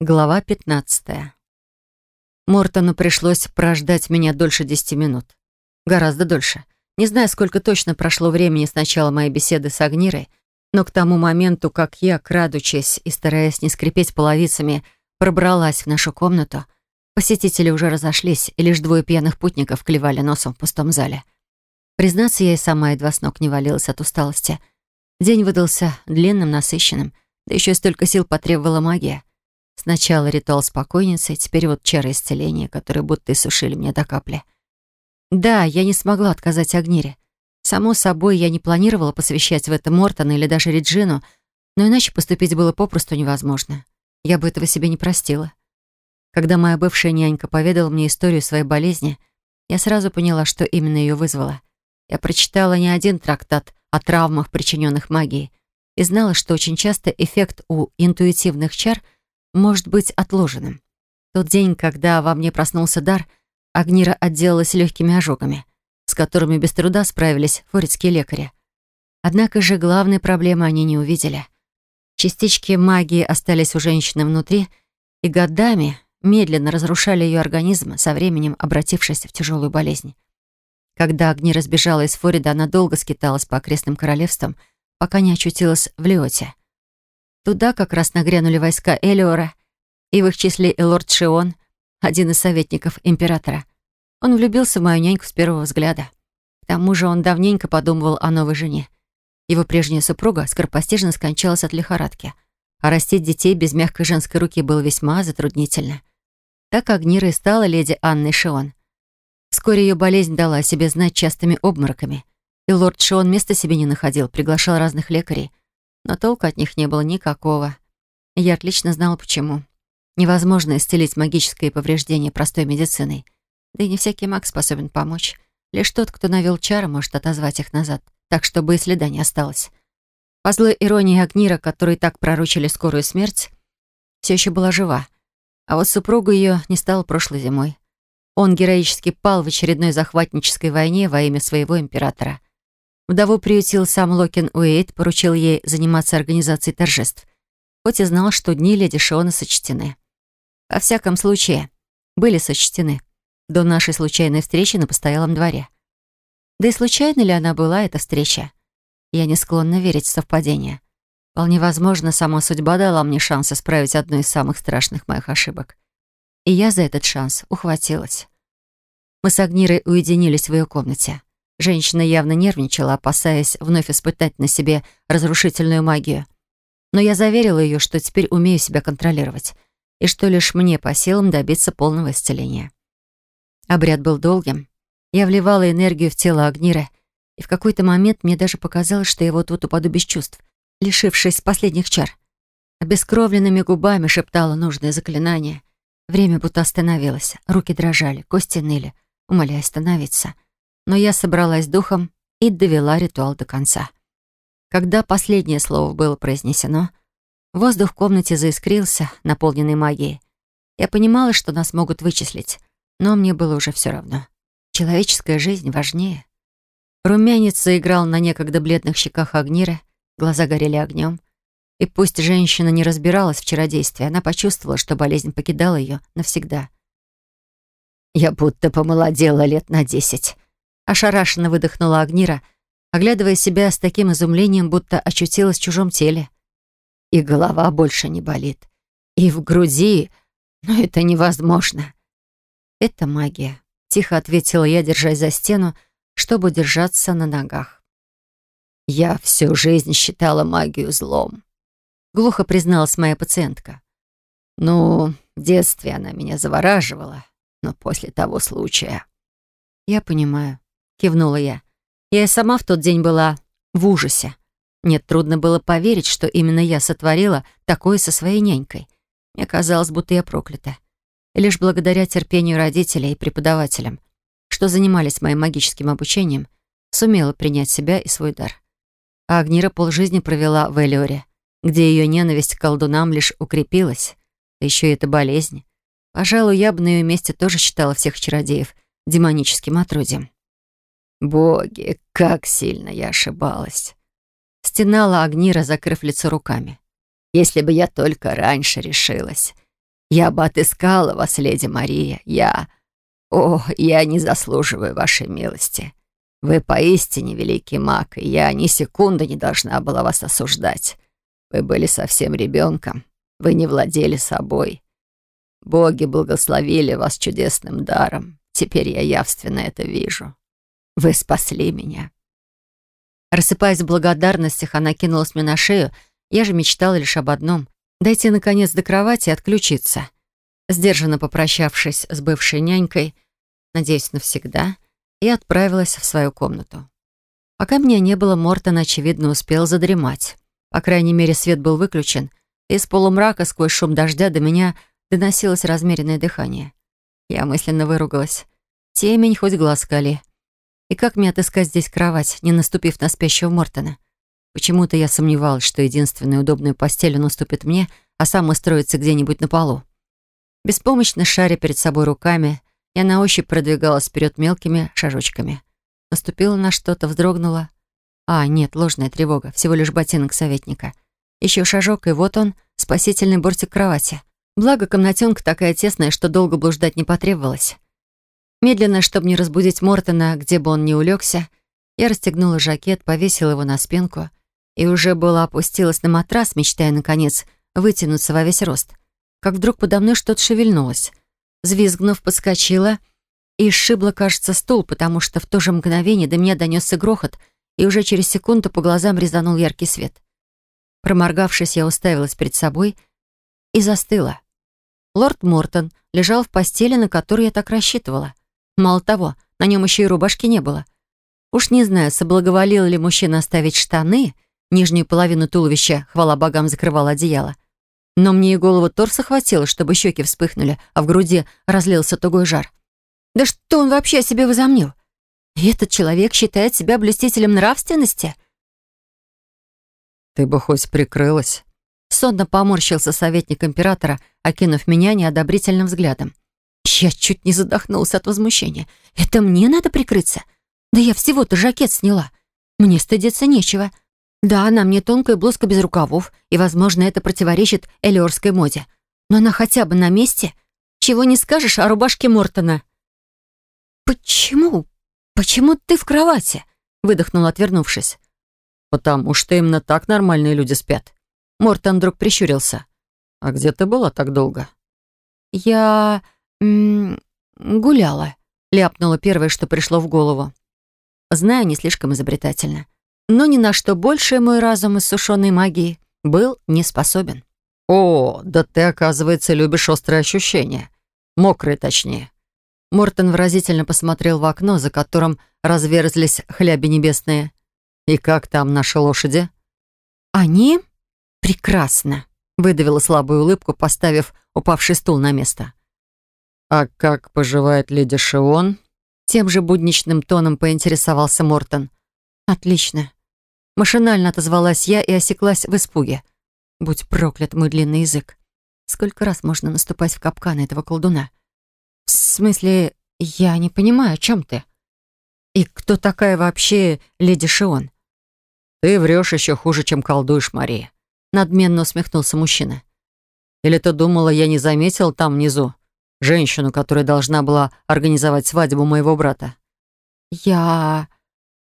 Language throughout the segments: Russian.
Глава 15. Мортону пришлось прождать меня дольше десяти минут. Гораздо дольше. Не знаю, сколько точно прошло времени с начала моей беседы с Агнирой, но к тому моменту, как я, крадучись и стараясь не скрипеть половицами, пробралась в нашу комнату, посетители уже разошлись, и лишь двое пьяных путников клевали носом в пустом зале. Признаться, я и сама едва с ног не валилась от усталости. День выдался длинным, насыщенным, да еще столько сил потребовала магия — Сначала ритуал спокойницы, теперь вот чары исцеления, которые будто и сушили мне до капли. Да, я не смогла отказать Агнире. Само собой, я не планировала посвящать в это Мортона или даже Реджину, но иначе поступить было попросту невозможно. Я бы этого себе не простила. Когда моя бывшая нянька поведала мне историю своей болезни, я сразу поняла, что именно ее вызвало. Я прочитала не один трактат о травмах, причиненных магией, и знала, что очень часто эффект у интуитивных чар — может быть отложенным. Тот день, когда во мне проснулся дар, Агнира отделалась легкими ожогами, с которыми без труда справились форецкие лекари. Однако же главной проблемы они не увидели. Частички магии остались у женщины внутри и годами медленно разрушали ее организм, со временем обратившись в тяжелую болезнь. Когда Агнира сбежала из Форида, она долго скиталась по окрестным королевствам, пока не очутилась в Лиоте. Туда как раз нагрянули войска Элиора, и в их числе и лорд Шион, один из советников императора. Он влюбился в мою няньку с первого взгляда. К тому же он давненько подумывал о новой жене. Его прежняя супруга скоропостижно скончалась от лихорадки, а растить детей без мягкой женской руки было весьма затруднительно. Так Агнира и стала леди Анной Шион. Вскоре ее болезнь дала о себе знать частыми обмороками, и лорд Шион места себе не находил, приглашал разных лекарей — но толку от них не было никакого. Я отлично знала, почему. Невозможно исцелить магическое повреждение простой медициной. Да и не всякий маг способен помочь. Лишь тот, кто навел чары, может отозвать их назад, так, чтобы и следа не осталось. По злой иронии Агнира, которые так пророчили скорую смерть, все еще была жива. А вот супругу ее не стало прошлой зимой. Он героически пал в очередной захватнической войне во имя своего императора. Вдову приютил сам Локин Уэйт, поручил ей заниматься организацией торжеств, хоть и знал, что дни леди Шиона сочтены. Во всяком случае, были сочтены до нашей случайной встречи на постоялом дворе. Да и случайно ли она была, эта встреча? Я не склонна верить в совпадение. Вполне возможно, сама судьба дала мне шанс исправить одну из самых страшных моих ошибок. И я за этот шанс ухватилась. Мы с Агнирой уединились в ее комнате. Женщина явно нервничала, опасаясь вновь испытать на себе разрушительную магию. Но я заверила ее, что теперь умею себя контролировать, и что лишь мне по силам добиться полного исцеления. Обряд был долгим. Я вливала энергию в тело Агнира, и в какой-то момент мне даже показалось, что я вот-вот упаду без чувств, лишившись последних чар. Обескровленными губами шептала нужное заклинание. Время будто остановилось, руки дрожали, кости ныли, умоляя остановиться — но я собралась духом и довела ритуал до конца. Когда последнее слово было произнесено, воздух в комнате заискрился, наполненный магией. Я понимала, что нас могут вычислить, но мне было уже все равно. Человеческая жизнь важнее. Румянец заиграл на некогда бледных щеках Агнира, глаза горели огнем. И пусть женщина не разбиралась в чародействе, она почувствовала, что болезнь покидала ее навсегда. «Я будто помолодела лет на десять», Ошарашенно выдохнула Агнира, оглядывая себя с таким изумлением, будто очутилась в чужом теле. И голова больше не болит. И в груди... Но это невозможно. Это магия. Тихо ответила я, держась за стену, чтобы держаться на ногах. Я всю жизнь считала магию злом. Глухо призналась моя пациентка. Ну, в детстве она меня завораживала, но после того случая... Я понимаю. — кивнула я. Я и сама в тот день была в ужасе. Нет, трудно было поверить, что именно я сотворила такое со своей нянькой. Мне казалось, будто я проклята. И лишь благодаря терпению родителей и преподавателям, что занимались моим магическим обучением, сумела принять себя и свой дар. А Агнира полжизни провела в Элиоре, где ее ненависть к колдунам лишь укрепилась. Да еще и эта болезнь. Пожалуй, я бы на ее месте тоже считала всех чародеев демоническим отродьем. Боги, как сильно я ошибалась. Стенала Агнира, закрыв лицо руками. Если бы я только раньше решилась. Я бы отыскала вас, леди Мария. Я... О, я не заслуживаю вашей милости. Вы поистине великий маг, и я ни секунды не должна была вас осуждать. Вы были совсем ребенком. Вы не владели собой. Боги благословили вас чудесным даром. Теперь я явственно это вижу. Вы спасли меня. Рассыпаясь в благодарностях, она кинулась мне на шею. Я же мечтала лишь об одном — дойти, наконец, до кровати и отключиться. Сдержанно попрощавшись с бывшей нянькой, надеюсь, навсегда, и отправилась в свою комнату. Пока меня не было, Мортон, очевидно, успел задремать. По крайней мере, свет был выключен, и из полумрака сквозь шум дождя до меня доносилось размеренное дыхание. Я мысленно выругалась. Темень хоть глаз скали. И как мне отыскать здесь кровать, не наступив на спящего Мортона? Почему-то я сомневалась, что единственную удобную постель он мне, а сам устроится где-нибудь на полу. Беспомощно шаря перед собой руками, я на ощупь продвигалась вперед мелкими шажочками. Наступила на что-то, вздрогнула. А, нет, ложная тревога, всего лишь ботинок советника. Еще шажок, и вот он, спасительный бортик кровати. Благо, комнатенка такая тесная, что долго блуждать не потребовалось. Медленно, чтобы не разбудить Мортона, где бы он ни улегся, я расстегнула жакет, повесила его на спинку и уже было опустилась на матрас, мечтая, наконец, вытянуться во весь рост, как вдруг подо мной что-то шевельнулось. Звизгнув, подскочила и сшибла, кажется, стул, потому что в то же мгновение до меня донесся грохот, и уже через секунду по глазам резанул яркий свет. Проморгавшись, я уставилась перед собой и застыла. Лорд Мортон лежал в постели, на которую я так рассчитывала. Мало того, на нем еще и рубашки не было. Уж не знаю, соблаговолил ли мужчина оставить штаны, нижнюю половину туловища, хвала богам, закрывал одеяло. Но мне и голову торса хватило, чтобы щеки вспыхнули, а в груди разлился тугой жар. Да что он вообще о себе возомнил? И этот человек считает себя блюстителем нравственности? «Ты бы хоть прикрылась», Сонно поморщился советник императора, окинув меня неодобрительным взглядом. Я чуть не задохнулся от возмущения. «Это мне надо прикрыться? Да я всего-то жакет сняла. Мне стыдиться нечего. Да, на мне тонкая блузка без рукавов, и, возможно, это противоречит элиорской моде. Но она хотя бы на месте. Чего не скажешь о рубашке Мортона». «Почему? Почему ты в кровати?» выдохнул, отвернувшись. «Потому что именно так нормальные люди спят. Мортон вдруг прищурился. «А где ты была так долго?» «Я... М -м, гуляла», — ляпнула первое, что пришло в голову. Знаю, не слишком изобретательно. Но ни на что большее мой разум из сушеной магии был не способен. «О, да ты, оказывается, любишь острые ощущения. Мокрые, точнее». Мортон выразительно посмотрел в окно, за которым разверзлись хляби небесные. «И как там наши лошади?» «Они «Прекрасно», — выдавила слабую улыбку, поставив упавший стул на место. «А как поживает леди Шион?» Тем же будничным тоном поинтересовался Мортон. «Отлично». Машинально отозвалась я и осеклась в испуге. Будь проклят мой длинный язык. Сколько раз можно наступать в капкан этого колдуна? В смысле, я не понимаю, о чем ты? И кто такая вообще леди Шион? Ты врешь еще хуже, чем колдуешь, Мария. Надменно усмехнулся мужчина. «Или ты думала, я не заметил там внизу женщину, которая должна была организовать свадьбу моего брата?» «Я...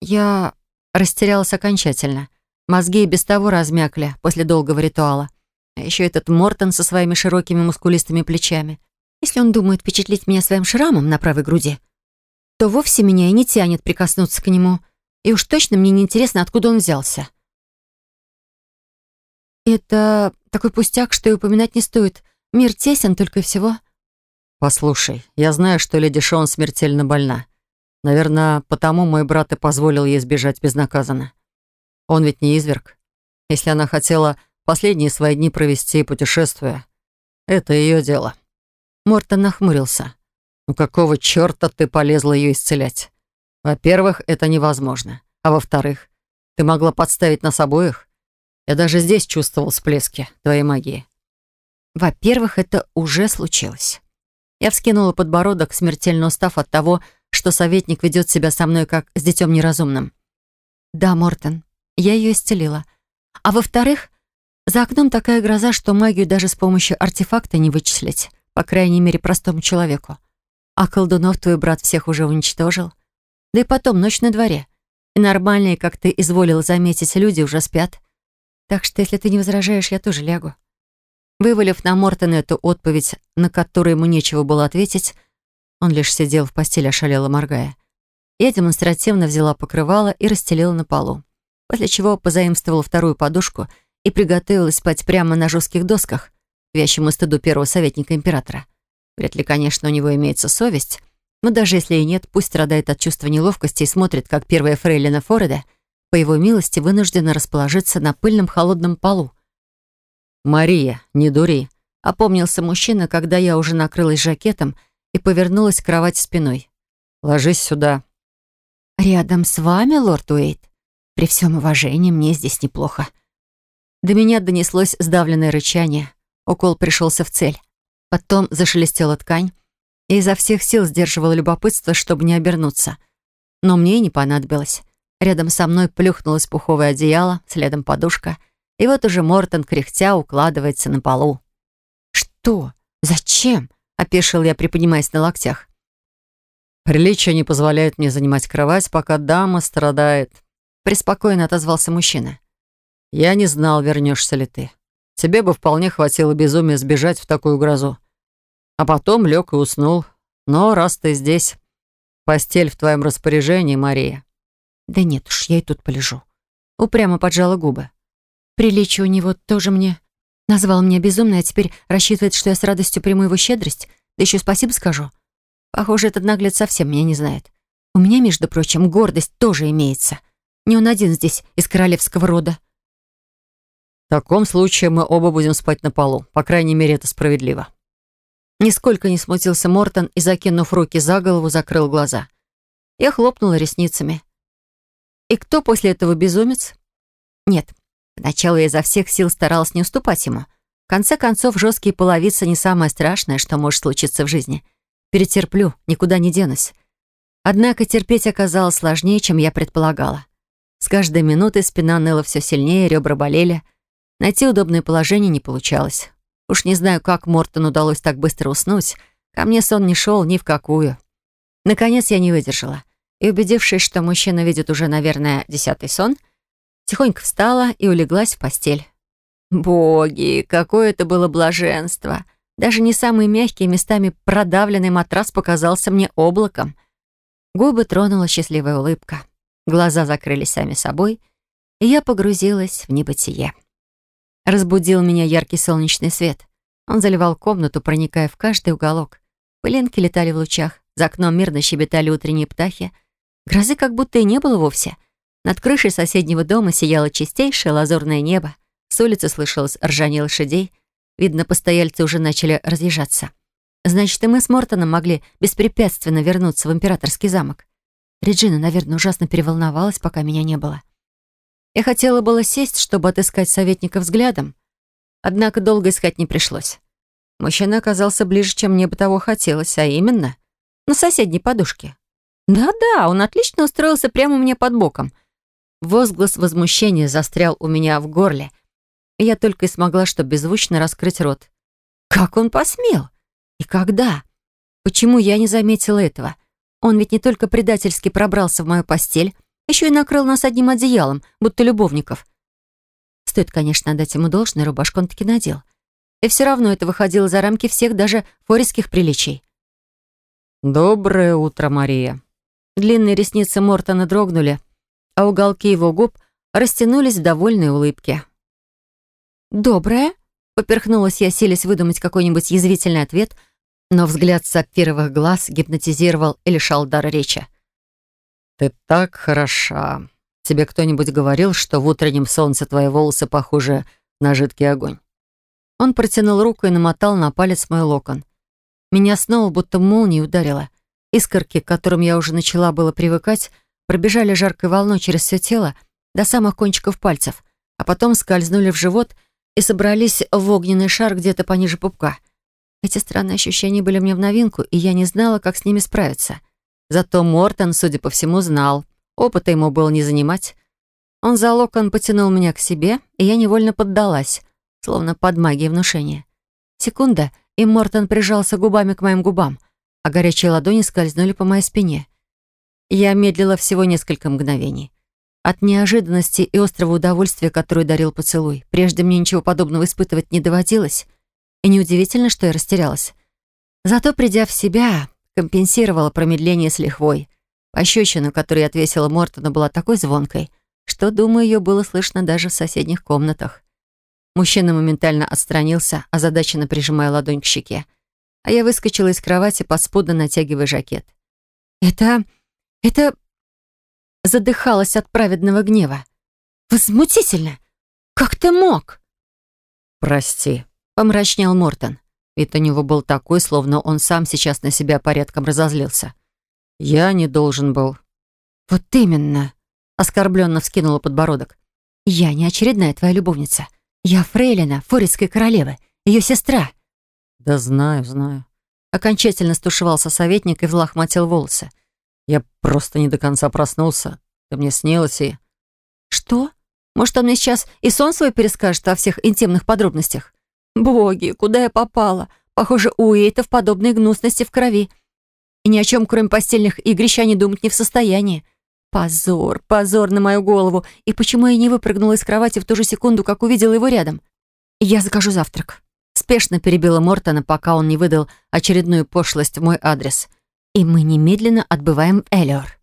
я...» растерялась окончательно. Мозги и без того размякли после долгого ритуала. А еще этот Мортон со своими широкими мускулистыми плечами. Если он думает впечатлить меня своим шрамом на правой груди, то вовсе меня и не тянет прикоснуться к нему. И уж точно мне не интересно, откуда он взялся. «Это такой пустяк, что и упоминать не стоит. Мир тесен только и всего». «Послушай, я знаю, что леди Шон смертельно больна. Наверное, потому мой брат и позволил ей сбежать безнаказанно. Он ведь не изверг. Если она хотела последние свои дни провести, путешествуя, это ее дело». Мортон нахмурился. «Ну какого черта ты полезла ее исцелять? Во-первых, это невозможно. А во-вторых, ты могла подставить нас обоих. Я даже здесь чувствовал всплески твоей магии. Во-первых, это уже случилось. Я вскинула подбородок, смертельно устав от того, что советник ведет себя со мной как с детем неразумным. Да, Мортон, я ее исцелила. А во-вторых, За окном такая гроза, что магию даже с помощью артефакта не вычислить, по крайней мере, простому человеку. А колдунов твой брат всех уже уничтожил. Да и потом ночь на дворе. И нормальные, как ты изволил заметить, люди уже спят. Так что, если ты не возражаешь, я тоже лягу. Вывалив на Мортона эту отповедь, на которую ему нечего было ответить, он лишь сидел в постели, ошалело моргая. Я демонстративно взяла покрывало и расстелила на полу, после чего позаимствовала вторую подушку и приготовилась спать прямо на жестких досках, вящему стыду первого советника императора. Вряд ли, конечно, у него имеется совесть, но даже если и нет, пусть страдает от чувства неловкости и смотрит, как первая фрейлина Фореда, по его милости, вынуждена расположиться на пыльном холодном полу. «Мария, не дури», — опомнился мужчина, когда я уже накрылась жакетом и повернулась к кровати спиной. «Ложись сюда». «Рядом с вами, лорд Уэйт? При всем уважении, мне здесь неплохо». До меня донеслось сдавленное рычание. Укол пришелся в цель. Потом зашелестела ткань, и изо всех сил сдерживала любопытство, чтобы не обернуться. Но мне и не понадобилось. Рядом со мной плюхнулось пуховое одеяло, следом подушка, и вот уже Мортон, кряхтя, укладывается на полу. «Что? Зачем?» — опешил я, приподнимаясь на локтях. «Приличие не позволяет мне занимать кровать, пока дама страдает», — преспокойно отозвался мужчина. «Я не знал, вернешься ли ты. Тебе бы вполне хватило безумия сбежать в такую грозу. А потом лег и уснул. Но раз ты здесь, постель в твоем распоряжении, Мария». «Да нет уж, я и тут полежу». Упрямо поджала губы. Приличие у него тоже мне. Назвал меня безумной, а теперь рассчитывает, что я с радостью приму его щедрость. Да еще спасибо скажу. Похоже, этот наглец совсем меня не знает. У меня, между прочим, гордость тоже имеется. Не он один здесь, из королевского рода. В таком случае мы оба будем спать на полу. По крайней мере, это справедливо. Нисколько не смутился Мортон и, закинув руки за голову, закрыл глаза. Я хлопнула ресницами. И кто после этого безумец? Нет, Поначалу я изо всех сил старалась не уступать ему. В конце концов, жесткие половицы не самое страшное, что может случиться в жизни. Перетерплю, никуда не денусь. Однако терпеть оказалось сложнее, чем я предполагала. С каждой минутой спина ныла все сильнее, ребра болели. Найти удобное положение не получалось. Уж не знаю, как Мортону удалось так быстро уснуть. Ко мне сон не шел ни в какую. Наконец я не выдержала. И, убедившись, что мужчина видит уже, наверное, десятый сон, — Тихонько встала и улеглась в постель. Боги, какое это было блаженство! Даже не самый мягкий, местами продавленный матрас показался мне облаком. Губы тронула счастливая улыбка. Глаза закрылись сами собой, и я погрузилась в небытие. Разбудил меня яркий солнечный свет. Он заливал комнату, проникая в каждый уголок. Пылинки летали в лучах, за окном мирно щебетали утренние птахи. Грозы как будто и не было вовсе — над крышей соседнего дома сияло чистейшее лазурное небо. С улицы слышалось ржание лошадей. Видно, постояльцы уже начали разъезжаться. Значит, и мы с Мортоном могли беспрепятственно вернуться в императорский замок. Реджина, наверное, ужасно переволновалась, пока меня не было. Я хотела было сесть, чтобы отыскать советника взглядом. Однако долго искать не пришлось. Мужчина оказался ближе, чем мне бы того хотелось, а именно на соседней подушке. Да-да, он отлично устроился прямо у меня под боком — Возглас возмущения застрял у меня в горле, я только и смогла, что беззвучно раскрыть рот. Как он посмел? И когда? Почему я не заметила этого? Он ведь не только предательски пробрался в мою постель, еще и накрыл нас одним одеялом, будто любовников. Стоит, конечно, отдать ему должное, рубашку он таки надел. И все равно это выходило за рамки всех даже форийских приличий. «Доброе утро, Мария». Длинные ресницы Мортона дрогнули, а уголки его губ растянулись в довольной улыбке. «Доброе?» — поперхнулась я, селись выдумать какой-нибудь язвительный ответ, но взгляд сапфировых глаз гипнотизировал и лишал дара речи. «Ты так хороша. Тебе кто-нибудь говорил, что в утреннем солнце твои волосы похожи на жидкий огонь?» Он протянул руку и намотал на палец мой локон. Меня снова будто молнией ударило. Искорки, к которым я уже начала было привыкать, пробежали жаркой волной через все тело до самых кончиков пальцев, а потом скользнули в живот и собрались в огненный шар где-то пониже пупка. Эти странные ощущения были мне в новинку, и я не знала, как с ними справиться. Зато Мортон, судя по всему, знал. Опыта ему было не занимать. Он за локон потянул меня к себе, и я невольно поддалась. словно под магией внушения. Секунда, и Мортон прижался губами к моим губам, а горячие ладони скользнули по моей спине. Я медлила всего несколько мгновений. От неожиданности и острого удовольствия, которое дарил поцелуй. Прежде мне ничего подобного испытывать не доводилось. И неудивительно, что я растерялась. Зато, придя в себя, компенсировала промедление с лихвой. Пощечина, которую я отвесила Мортону, была такой звонкой, что, думаю, ее было слышно даже в соседних комнатах. Мужчина моментально отстранился, озадаченно прижимая ладонь к щеке. А я выскочила из кровати, подспудно натягивая жакет. «Это... это...» Задыхалась от праведного гнева. «Возмутительно! Как ты мог?» «Прости», — помрачнел Мортон. Вид у него был такой, словно он сам сейчас на себя порядком разозлился. «Я не должен был». «Вот именно», — оскорбленно вскинула подбородок. «Я не очередная твоя любовница. «Я фрейлина Форецкой королевы, ее сестра». «Да знаю, знаю». Окончательно стушевался советник и взлохматил волосы. «Я просто не до конца проснулся. Ты мне снилась и...» «Что? Может, он мне сейчас и сон свой перескажет о всех интимных подробностях? Боги, куда я попала? Похоже, у Эйта в подобной гнусности в крови. И ни о чем, кроме постельных игрищ, они думать не в состоянии. Позор, позор на мою голову. И почему я не выпрыгнула из кровати в ту же секунду, как увидела его рядом? Я закажу завтрак. Спешно перебила Мортона, пока он не выдал очередную пошлость в мой адрес. И мы немедленно отбываем Элиор.